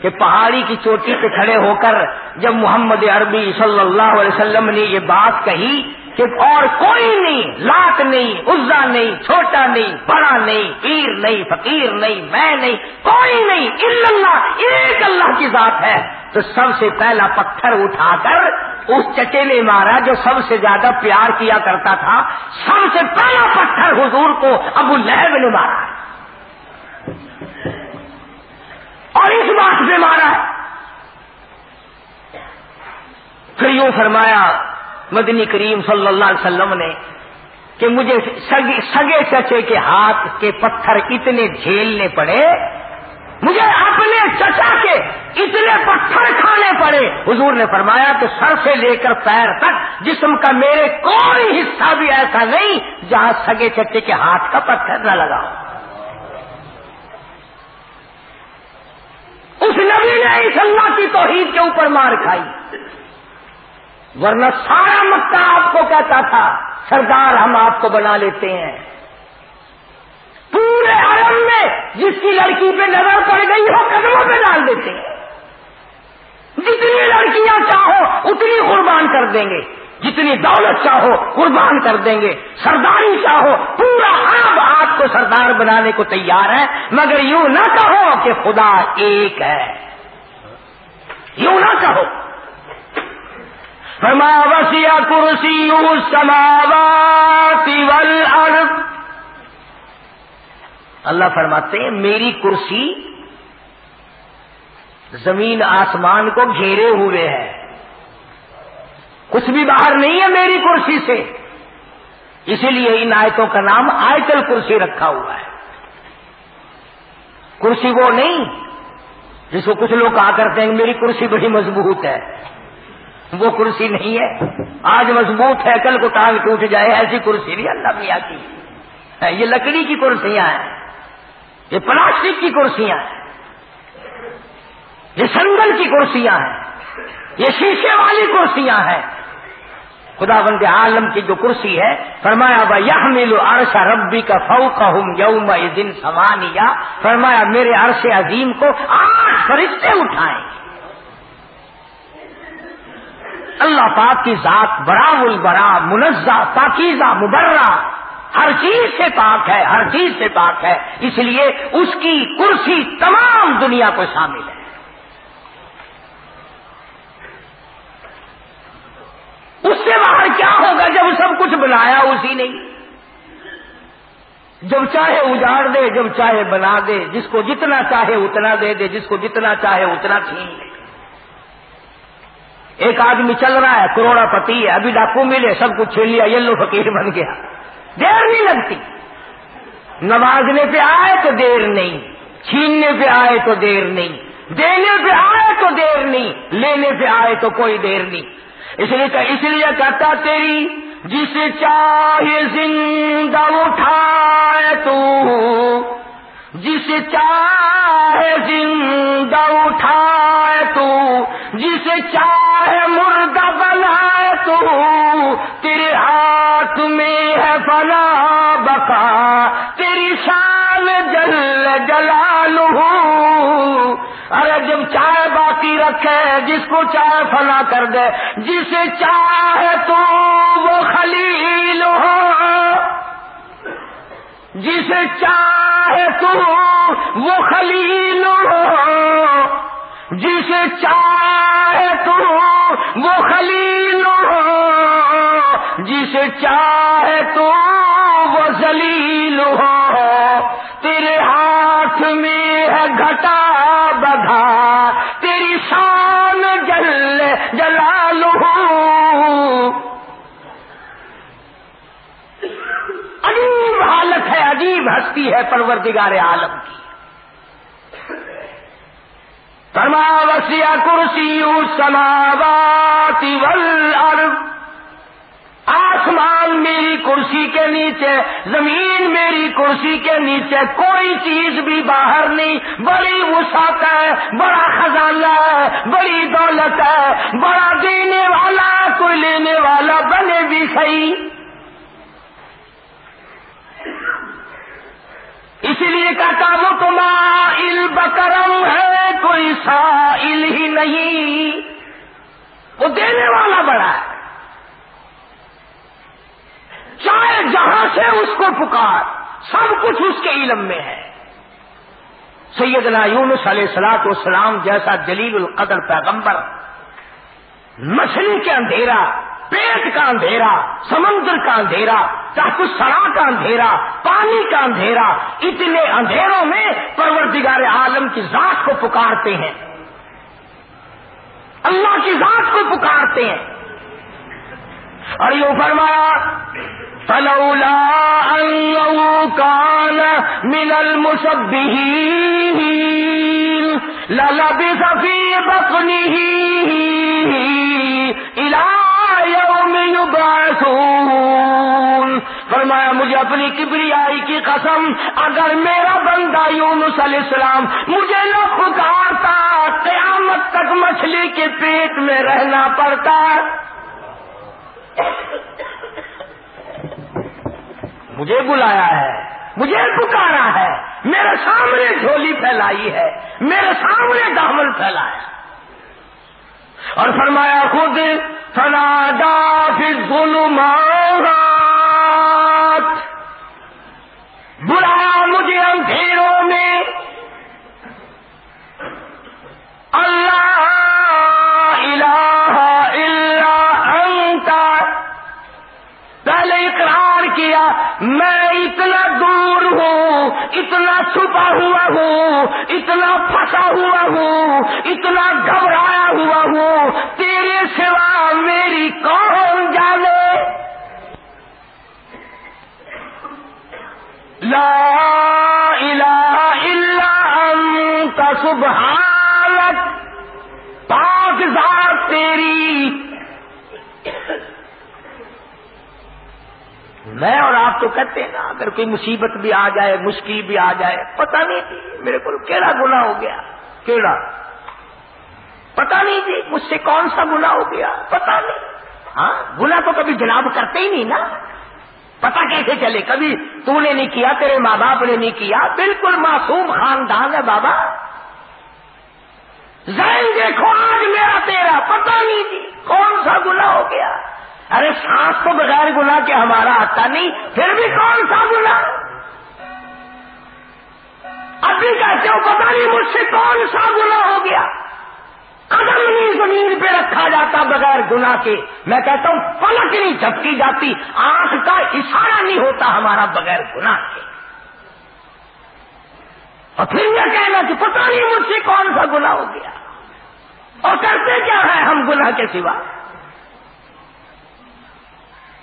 کہ پہاڑی کی چوٹی پہ کھڑے ہو کر جب محمد عربی صلی اللہ علیہ وسلم نے یہ بات کہی کہ اور کوئی نہیں، لات نہیں، عزا نہیں، چھوٹا نہیں، بڑا نہیں، پیر نہیں، فقیر نہیں، میں نہیں، کوئی نہیں اللہ، ایک اللہ کی ذات ہے۔ تو سب سے پہلا پتھر اٹھا کر اس چچے نے مارا جو سب سے زیادہ پیار کیا کرتا تھا، سب سے پہلا پتھر حضور کو ابو لہب نے مارا۔ اور اس بات پہ مارا۔ پھر یوں فرمایا، مدنی کریم صلی اللہ علیہ وسلم نے کہ مجھے سگے سگے چچے کے ہاتھ کے پتھر اتنے جھیلنے پڑے، مجھے اپنے چچا کے اتنے پتھر کھانے پڑے۔ حضور نے فرمایا کہ سر سے لے کر پیر تک جسم کا میرے کوئی حصہ بھی ایسا نہیں جہاں سگے چچے کے ہاتھ کا پتھر نہ لگاؤ اس نبی نے اس اللہ کی توحید کے اوپر مار کھائی۔ ورنہ سارا مکہ آپ کو کہتا تھا، سردار ہم آپ کو بنا لیتے ہیں۔ پورے عرب میں جس کی لڑکی پہ نظر پڑ گئی ہو، قدموں پہ ڈال دیتے ہیں۔ جتنی لڑکیاں چاہو، اتنی قربان کر دیں گے۔ جتنی دولت چاہو قربان کر دیں گے۔ سرداری چاہو، پورا عرب آپ کو سردار بنانے کو تیار ہے، مگر یوں نہ کہو کہ خدا ایک ہے۔ یوں نہ کہو۔ فرما وسیع کرسی سماواتی والارض اللہ فرماتے ہیں، میری کرسی زمین آسمان کو گھیرے ہوئے ہے۔ کچھ بھی باہر نہیں ہے میری کرسی سے۔ اسی لیے ان آیتوں کا نام آیتل کرسی رکھا ہوا ہے۔ کرسی وہ نہیں جس کو کچھ لوگ کہا کرتے ہیں میری کرسی بڑی مضبوط ہے۔ وہ کرسی نہیں ہے۔ آج مضبوط ہے، کل کو ٹانگ ٹوٹ جائے، ایسی کرسی نہیں اللہ میاں کی۔ یہ لکڑی کی کرسیاں ہیں۔ یہ پلاسٹک کی کرسیاں ہیں۔ یہ سنگل کی کرسیاں ہیں۔ یہ شیشے والی کرسیاں ہیں۔ خدا بند عالم کی جو کرسی ہے، فرمایا با یہ عرش ربی کا فو کا ہوں یوم دن سمانیا فرمایا، میرے عرش عظیم کو آٹھ فرشتے اٹھائیں۔ اللہ پاک کی ذات برا البرا منزہ، پاکیزہ، مبرہ، ہر چیز سے پاک ہے، ہر چیز سے پاک ہے۔ اس لیے اس کی کرسی تمام دنیا کو شامل ہے۔ اس سے باہر کیا ہوگا جب سب کچھ بنایا اسی نے؟ جب چاہے اجاڑ دے، جب چاہے بنا دے، جس کو جتنا چاہے اتنا دے دے، جس کو جتنا چاہے اتنا چھین لے۔ ایک آدمی چل رہا ہے، کروڑا پتی ہے، ابھی ڈاکو ملے، سب کچھ چھین لیا، یلو فقیر بن گیا۔ دیر نہیں لگتی۔ نوازنے پہ آئے تو دیر نہیں، چھیننے پہ آئے تو دیر نہیں، دینے پہ آئے تو دیر نہیں، لینے پہ آئے تو کوئی دیر نہیں۔ اس لیے کہ اس لیے کہتا تیری جسے چاہے زندہ اٹھائے تو جسے چاہے زندہ اٹھائے تو جسے چاہے مردہ بنائے تو، تیرے ہاتھ میں ہے فنا رکھے جس کو چائے فنا کر دے۔ جسے چاہے تو وہ خلیل ہو۔ جسے چاہے تو وہ خلیل ہو۔ جسے چاہے تو وہ خلیل ہو۔ جسے چاہے تو وہ ذلیل ہو۔ تیرے ہاتھ عجیب ہستی ہے پروردگار عالم کی۔ فرما وسیع کرسی سماواتی والارض۔ آسمان میری کرسی کے نیچے، زمین میری کرسی کے نیچے، کوئی چیز بھی باہر نہیں۔ بڑی وسعت ہے، بڑا خزانہ ہے، بڑی دولت ہے، بڑا دینے والا، کوئی لینے والا بنے بھی صحیح اسی لیے کہتا وہ تو مائل بکرم ہے، کوئی سائل ہی نہیں۔ وہ دینے والا بڑا ہے۔ چاہے جہاں سے اس کو پکار، سب کچھ اس کے علم میں ہے۔ سیدنا یونس علیہ السلاط والسلام جیسا جلیل القدر پیغمبر، مچھلی کے اندھیرا پیٹ کا اندھیرا، سمندر کا اندھیرا، تحت سڑا کا اندھیرا، پانی کا اندھیرا، اتنے اندھیروں میں پروردگار عالم کی ذات کو پکارتے ہیں۔ اللہ کی ذات کو پکارتے ہیں۔ اور یوں فرمایا، فلولا أنه كان من المسبحين للبث في بطنه إلى يبعثون. فرمایا، مجھے اپنی کبریائی کی قسم، اگر میرا بندہ یونس علیہ السلام مجھے نہ پکارتا، قیامت تک مچھلی کے پیٹ میں رہنا پڑتا۔ مجھے بلایا ہے، مجھے پکارا ہے، میرے سامنے جھولی پھیلائی ہے، میرے سامنے دامن پھیلایا۔ اور فرمایا خود فنادا پھر ظلمات بلایا مجھے اندھیروں میں۔ اتنا چھپا ہوا ہوں، اتنا پھنسا ہوا ہوں، اتنا گھبرایا ہوا ہوں، تیرے سوا میری کون جانے؟ لا الہ الا انت، سبحانک، پاک ذات تیری میں اور آپ تو کہتے ہیں نا، اگر کوئی مصیبت بھی آ جائے، مشکل بھی آ جائے، پتہ نہیں تھی، میرے کو کیڑا گنا ہو گیا، کیڑا۔ پتہ نہیں تھی، مجھ سے کون سا گنا ہو گیا، پتہ نہیں۔ ہاں گنا تو کبھی جناب کرتے ہی نہیں نا۔ پتا کیسے چلے؟ کبھی تو نے نہیں کیا، تیرے ماں باپ نے نہیں کیا۔ بالکل معصوم خاندان ہے بابا۔ ذہن دیکھو، آج میرا تیرا، پتہ نہیں تھی، کون سا گنا ہو گیا۔ ارے سانس تو بغیر گنا کے ہمارا آتا نہیں، پھر بھی کون سا گنا ابھی کہتے ہو پتا نہیں مجھ سے کون سا گنا ہو گیا۔ قدم نہیں زمین پہ رکھا جاتا بغیر گنا کے۔ میں کہتا ہوں پلک نہیں جھپکی جاتی، آنکھ کا اشارہ نہیں ہوتا ہمارا بغیر گنا کے۔ اور پھر یہ کہنا کہ پتا نہیں مجھ سے کون سا گنا ہو گیا۔ اور کرتے کیا ہے ہم گناہ کے سوا؟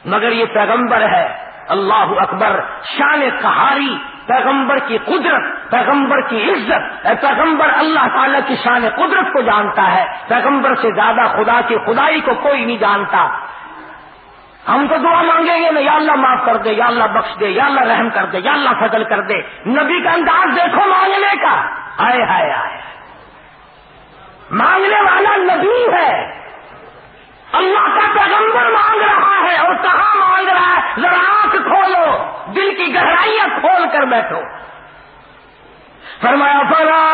مگر یہ پیغمبر ہے، اللہ اکبر، شان قہاری، پیغمبر کی قدرت، پیغمبر کی عزت۔ پیغمبر، اللہ تعالی کی شان قدرت کو جانتا ہے۔ پیغمبر سے زیادہ خدا کی خدائی کو کوئی نہیں جانتا۔ ہم تو دعا مانگیں گے نا، یا اللہ معاف کر دے، یا اللہ بخش دے، یا اللہ رحم کر دے، یا اللہ فضل کر دے۔ نبی کا انداز دیکھو مانگنے کا۔ آئے ہائے آئے۔ مانگنے والا نبی ہے۔ اللہ کا پیغمبر مانگ رہا ہے اور کہاں مانگ رہا ہے؟ ذرا آنکھ کھولو، دل کی گہرائیاں کھول کر بیٹھو۔ فرمایا فرا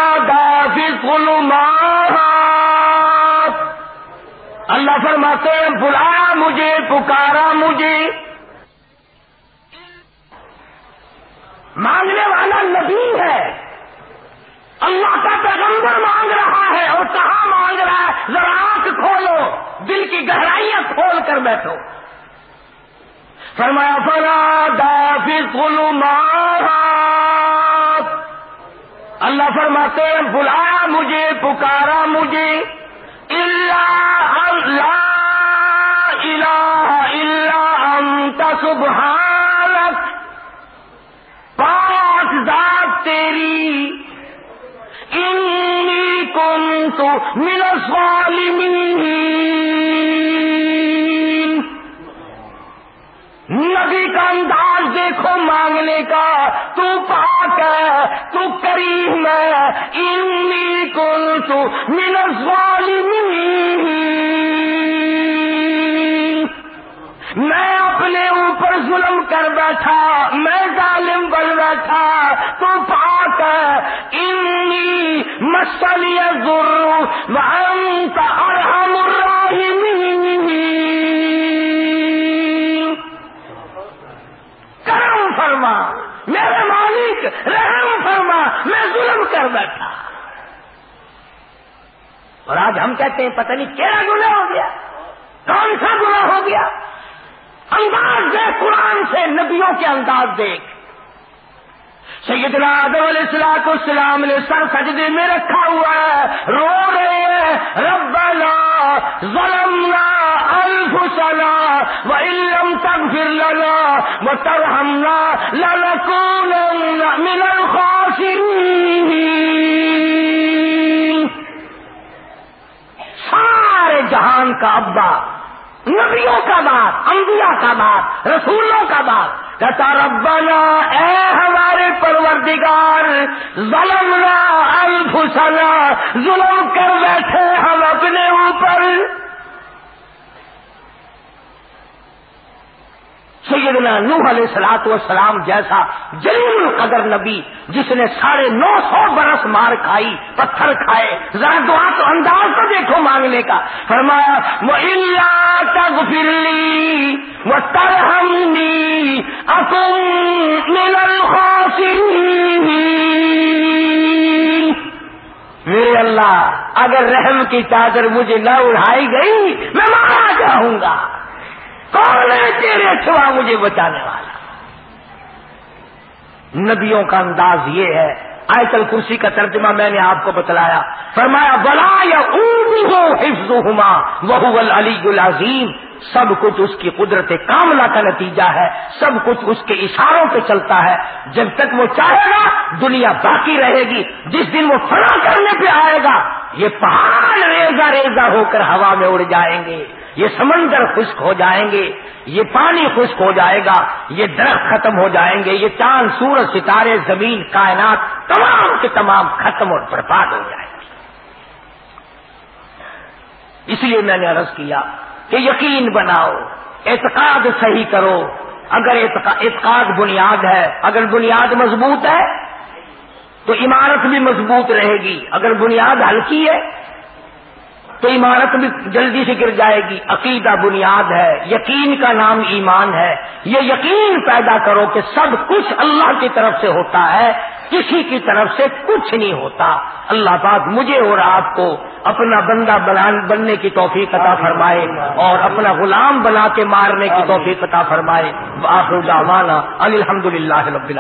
اللہ فرماتے ہیں بلایا مجھے، پکارا مجھے۔ مانگنے والا نبی ہے۔ اللہ کا پیغمبر مانگ رہا ہے اور کہاں مانگ رہا ہے؟ ذرا آنکھ کھولو، دل کی گہرائیاں کھول کر بیٹھو۔ فرمایا فرا دافی اللہ فرماتے ہیں بلایا مجھے، پکارا مجھے۔ اللہ اللہ الہ الا انت سبحانک پاک ذات تیری انی كنت من الظالمین نبی کا انداز دیکھو مانگنے کا، تو پاک ہے، تو کریم ہے۔ انی کنت من الظالمین ظلم کر بیٹھا، میں ظالم بن بیٹھا، تو پاک ہے۔ انی مسلی ضرور وانت ارحم الراحمین۔ کرم فرما، میرے مالک، رحم فرما، میں ظلم کر بیٹھا۔ اور آج ہم کہتے ہیں، پتہ نہیں کیا گناہ ہو گیا، کون سا گناہ ہو گیا؟ انداز دیکھ قرآن سے، نبیوں کے انداز دیکھ سیدنا آدم علیہ السلام السلام نے سر سجدے میں رکھا ہوا ہے۔ رو رہے ہیں۔ ربنا ظلمنا انفسنا وان لم تغفر لنا وترحمنا لنكونن من الخاسرين سارے جہان کا ابا نبیوں کا بات، انبیاء کا بات، رسولوں کا بات۔ کہتا ربنا، اے ہمارے پروردگار، ظلمنا انفسنا، ظلم کر بیٹھے ہم اپنے اوپر۔ سیدنا نوح علیہ سلاط والسلام جیسا جلیل القدر نبی، جس نے ساڑھے نو سو برس مار کھائی، پتھر کھائے۔ ذرا دعا تو انداز تو دیکھو مانگنے کا۔ فرمایا وہ اللہ تغفرلی من الخاسرین۔ میرے اللہ، اگر رحم کی چادر مجھے نہ اڑائی گئی، میں مارا جاؤں گا۔ کون ہے تیرے سوا مجھے بچانے والا؟ نبیوں کا انداز یہ ہے آئے کرسی کا ترجمہ میں نے آپ کو بتلایا۔ فرمایا بلا یا ہو حفظ ہوما وہ علی العظیم۔ سب کچھ اس کی قدرت کاملہ کا نتیجہ ہے، سب کچھ اس کے اشاروں پہ چلتا ہے۔ جب تک وہ چاہے گا، دنیا باقی رہے گی۔ جس دن وہ فنا کرنے پہ آئے گا، یہ پہاڑ ریزا ریزا ہو کر ہوا میں اڑ جائیں گے۔ یہ سمندر خشک ہو جائیں گے۔ یہ پانی خشک ہو جائے گا۔ یہ درخت ختم ہو جائیں گے۔ یہ چاند، سورج، ستارے، زمین، کائنات تمام کے تمام ختم اور برباد ہو جائیں گے۔ اس لیے میں نے عرض کیا کہ یقین بناؤ، اعتقاد صحیح کرو۔ اگر اعتقاد بنیاد ہے، اگر بنیاد مضبوط ہے، تو عمارت بھی مضبوط رہے گی۔ اگر بنیاد ہلکی ہے تو عمارت بھی جلدی سے گر جائے گی۔ عقیدہ بنیاد ہے یقین کا نام ایمان ہے۔ یہ یقین پیدا کرو کہ سب کچھ اللہ کی طرف سے ہوتا ہے کسی کی طرف سے کچھ نہیں ہوتا۔ اللہ پاک مجھے اور آپ کو اپنا بندہ بننے کی توفیق عطا فرمائے اور اپنا غلام بنا کے مارنے کی توفیق عطا فرمائے۔ آخر دعوانا الحمد للہ رب